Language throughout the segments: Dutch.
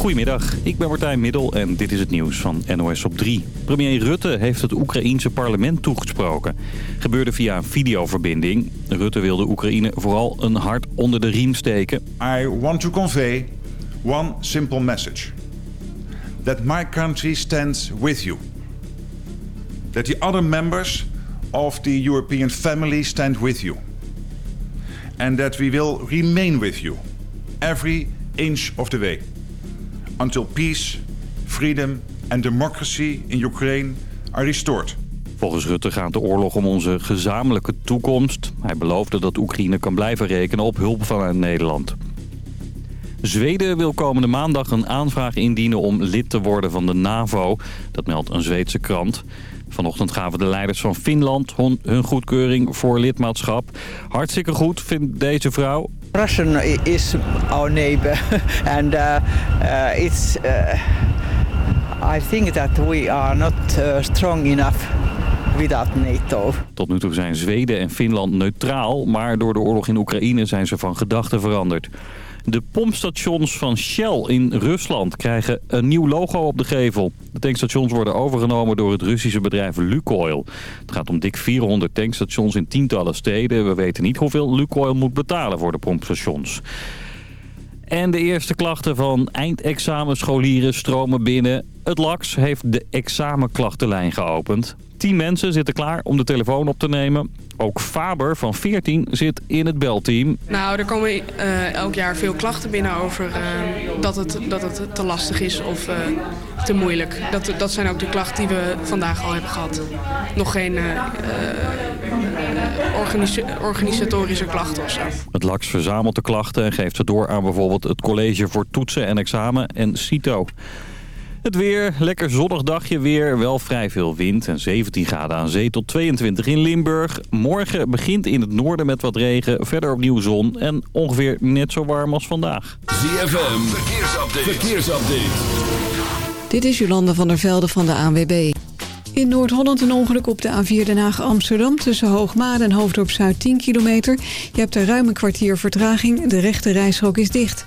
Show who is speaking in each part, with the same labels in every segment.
Speaker 1: Goedemiddag, ik ben Martijn Middel en dit is het nieuws van NOS op 3. Premier Rutte heeft het Oekraïense parlement toegesproken. Gebeurde via een videoverbinding. Rutte wilde Oekraïne vooral een hart onder de riem steken.
Speaker 2: I want to convey one simple message. That my country stands with you. That the other members of the European family stand with you. And that we will remain with you every inch of the way until peace, freedom and democracy in Ukraine are restored.
Speaker 1: Volgens Rutte gaat de oorlog om onze gezamenlijke toekomst. Hij beloofde dat Oekraïne kan blijven rekenen op hulp vanuit Nederland. Zweden wil komende maandag een aanvraag indienen om lid te worden van de NAVO. Dat meldt een Zweedse krant. Vanochtend gaven de leiders van Finland hun goedkeuring voor lidmaatschap. Hartstikke goed, vindt deze vrouw.
Speaker 3: Russian is our neighbor and uh, uh, it's uh, I think that we are not uh, strong enough without NATO.
Speaker 1: Tot nu toe zijn Zweden en Finland neutraal, maar door de oorlog in Oekraïne zijn ze van gedachten veranderd. De pompstations van Shell in Rusland krijgen een nieuw logo op de gevel. De tankstations worden overgenomen door het Russische bedrijf Lukoil. Het gaat om dik 400 tankstations in tientallen steden. We weten niet hoeveel Lukoil moet betalen voor de pompstations. En de eerste klachten van eindexamenscholieren stromen binnen. Het LAX heeft de examenklachtenlijn geopend. Tien mensen zitten klaar om de telefoon op te nemen. Ook Faber van 14 zit in het belteam.
Speaker 4: Nou, er komen uh, elk jaar veel klachten binnen over uh, dat, het, dat het te lastig is of uh, te moeilijk. Dat, dat zijn ook de klachten die we vandaag al hebben gehad. Nog geen organisa organisatorische klachten of zo.
Speaker 1: Het LAX verzamelt de klachten en geeft ze door aan bijvoorbeeld het College voor Toetsen en Examen en CITO. Het weer, lekker zonnig dagje weer, wel vrij veel wind en 17 graden aan zee tot 22 in Limburg. Morgen begint in het noorden met wat regen, verder opnieuw zon en ongeveer net zo warm als vandaag.
Speaker 5: ZFM, verkeersupdate. verkeersupdate.
Speaker 6: Dit is Jolanda van der Velde van de ANWB. In Noord-Holland een ongeluk op de A4 Den Haag-Amsterdam... tussen Hoogmaat en Hoofddorp Zuid 10 kilometer. Je hebt er ruim een kwartier vertraging. De rechte reishok is dicht.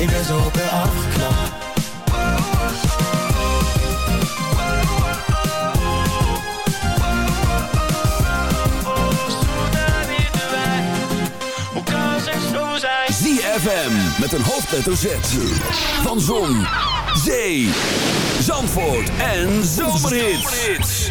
Speaker 7: Ik ben zo op haar afgeknapt
Speaker 5: ZFM met een hoofdletter Z. Van Zon, Zee, Zandvoort en Zomerhits.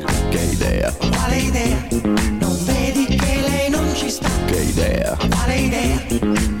Speaker 8: idea,
Speaker 9: quale idea? Non vedi che lei non ci sta?
Speaker 8: Che idea,
Speaker 9: quale idea?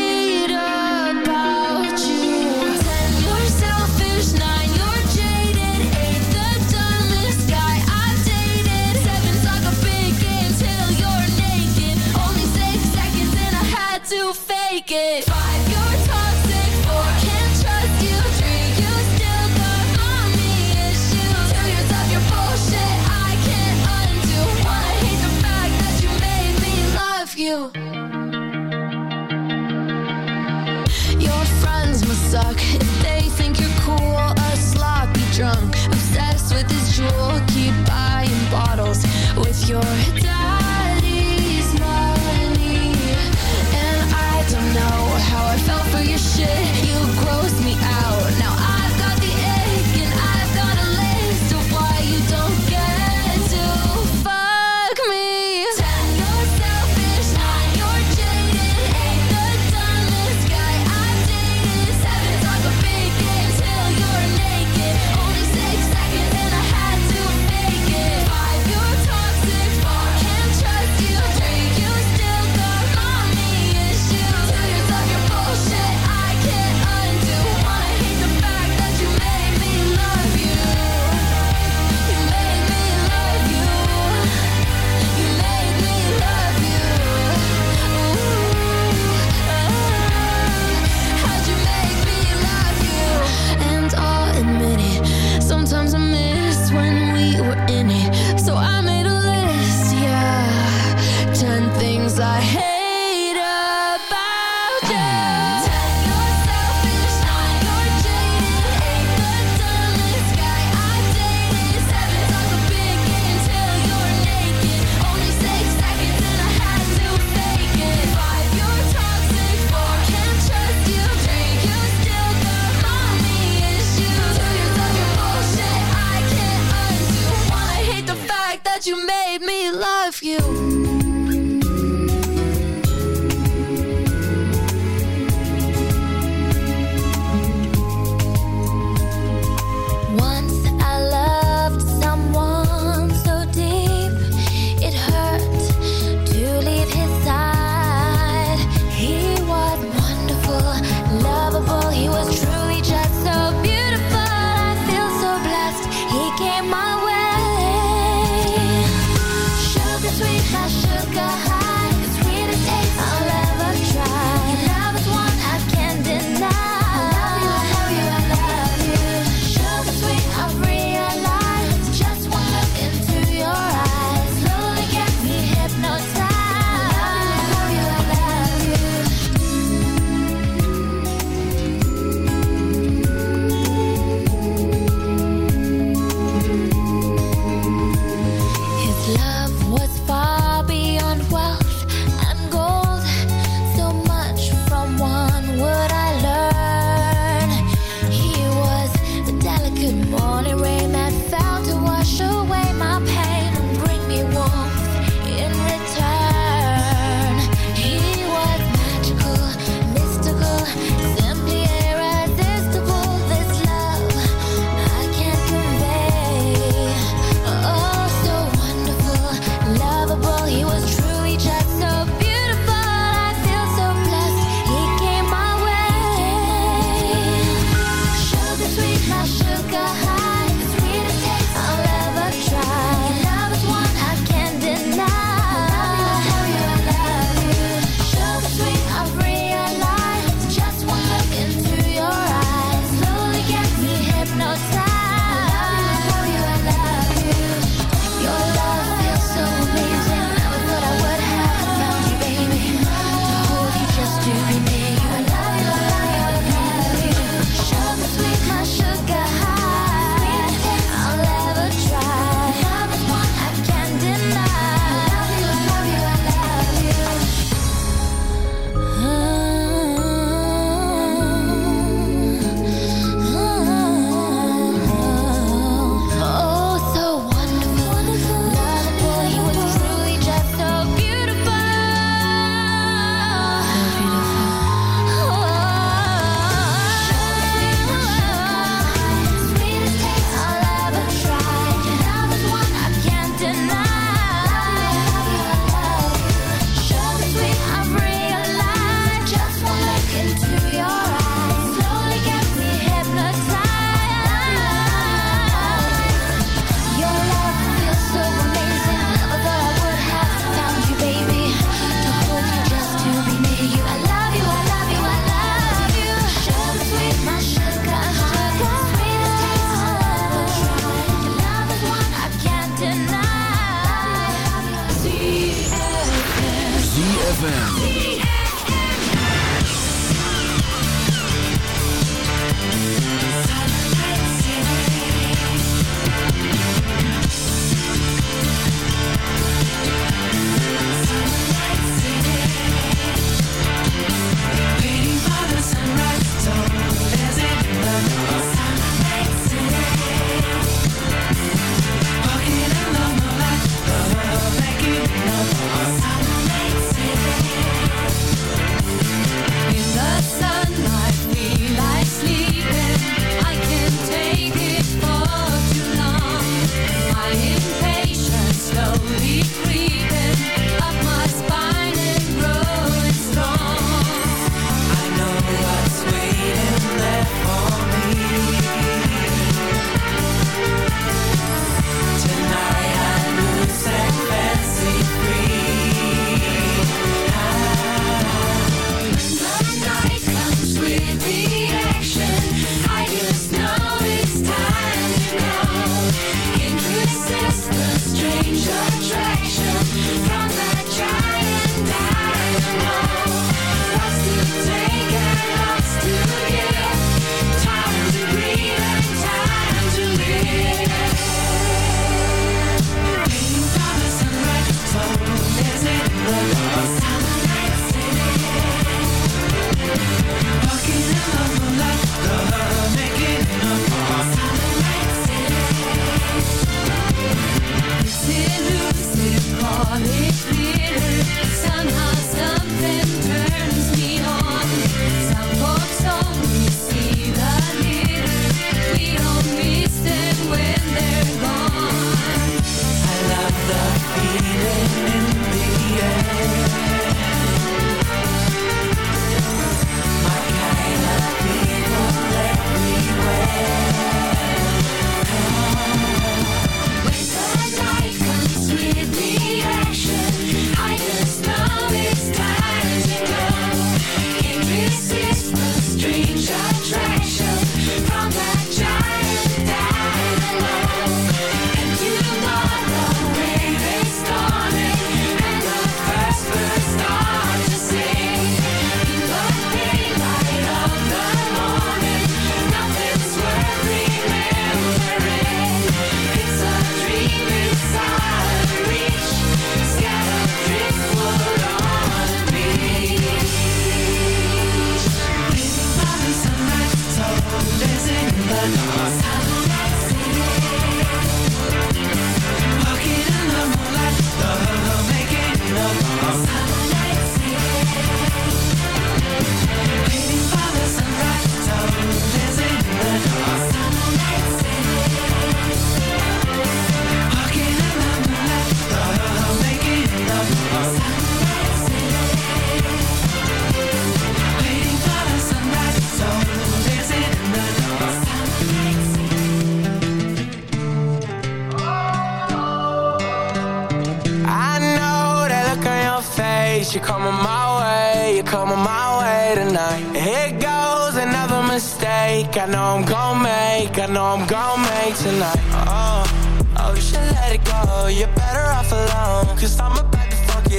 Speaker 10: my sugar.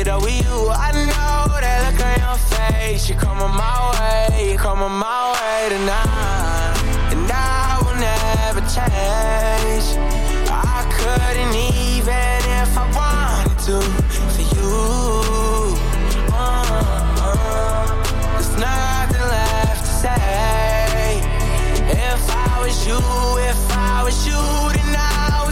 Speaker 11: it
Speaker 12: up with you. I know that
Speaker 13: look on your face. You coming my way, you coming my way tonight. And I will never change. I couldn't even if I wanted to for you. Uh, uh, there's nothing left to say. If I was you, if I was you, then I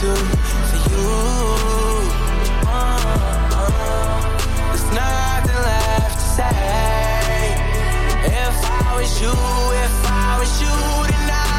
Speaker 13: do for you. Uh, there's nothing left to say. If I was you, if I was you,
Speaker 14: tonight.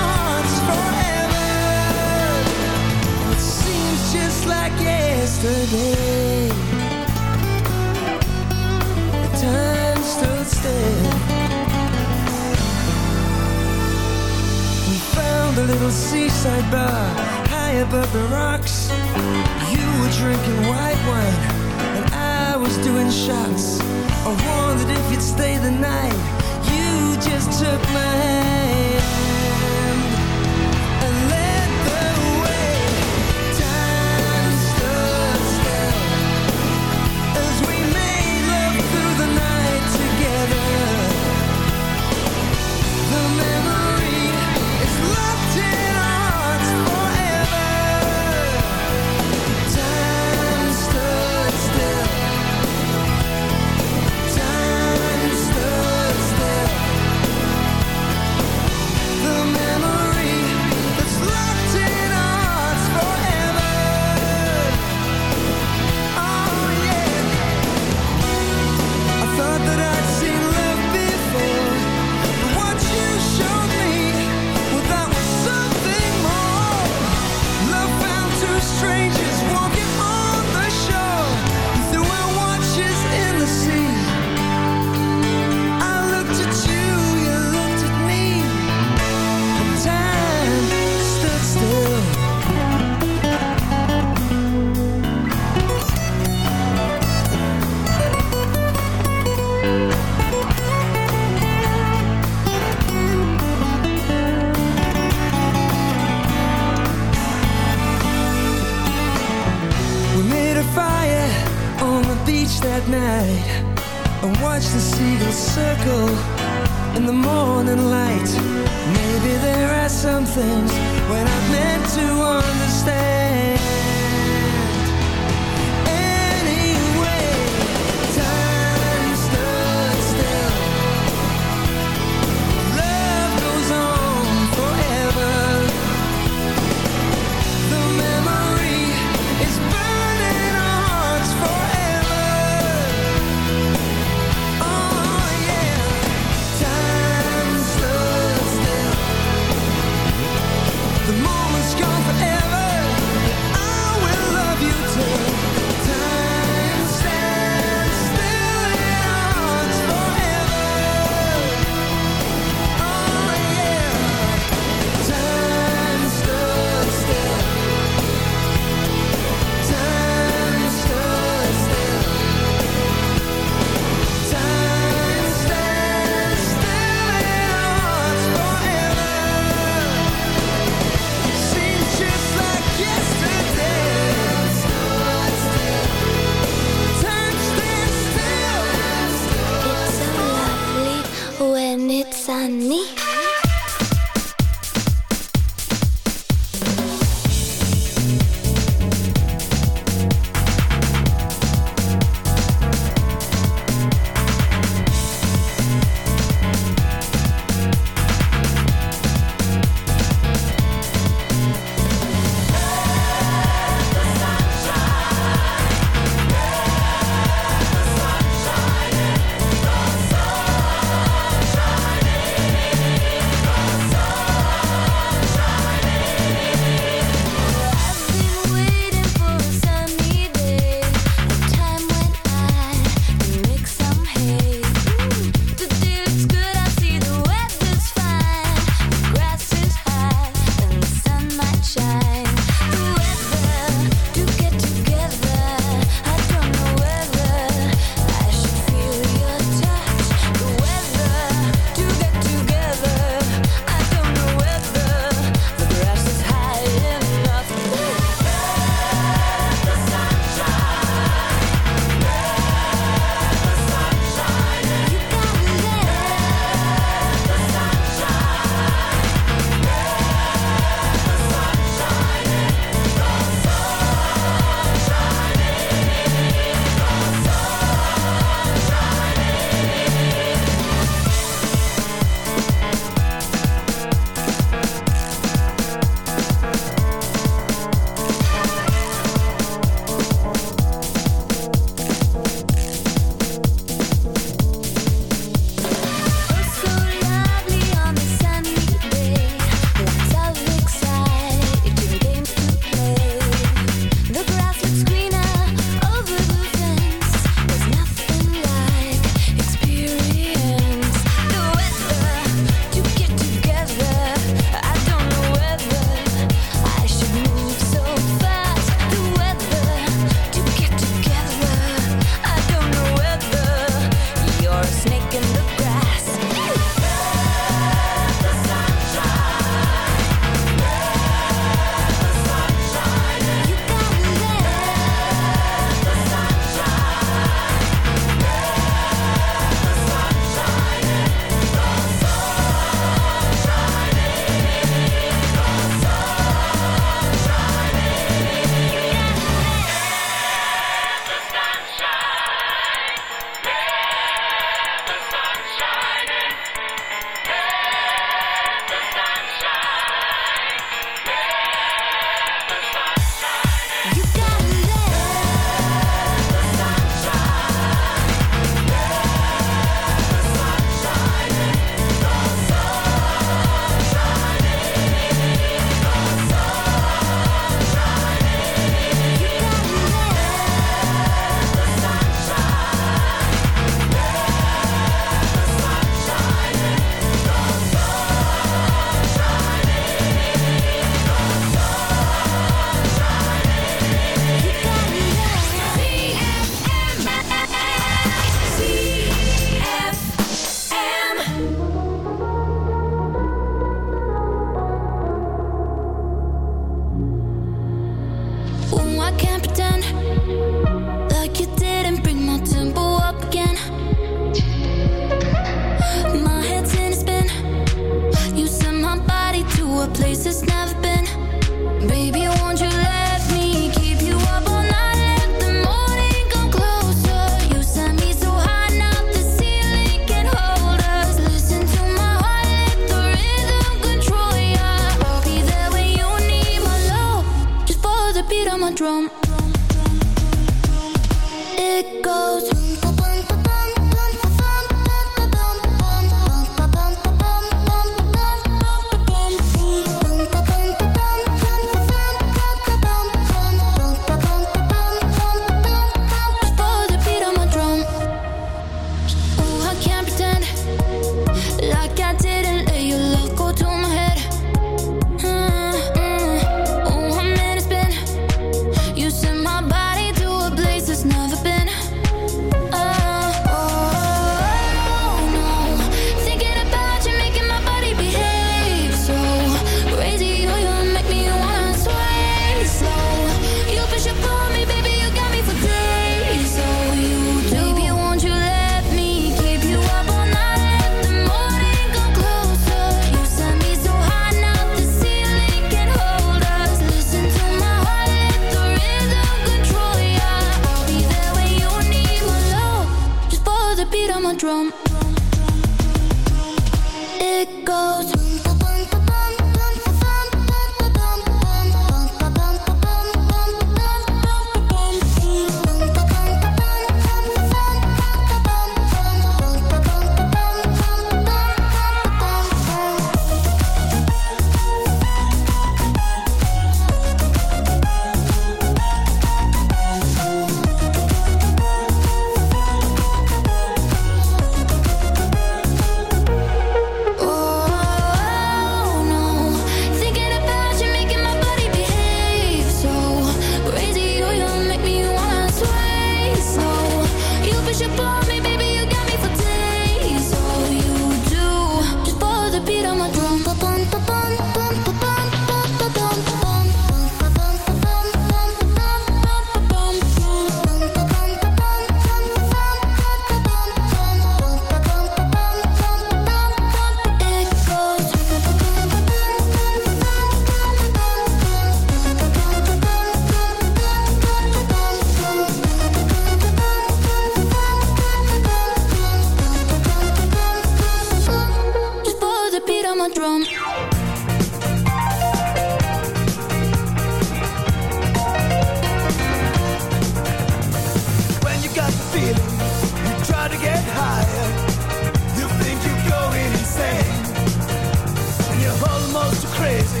Speaker 10: Crazy.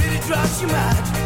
Speaker 15: Really drives you mad.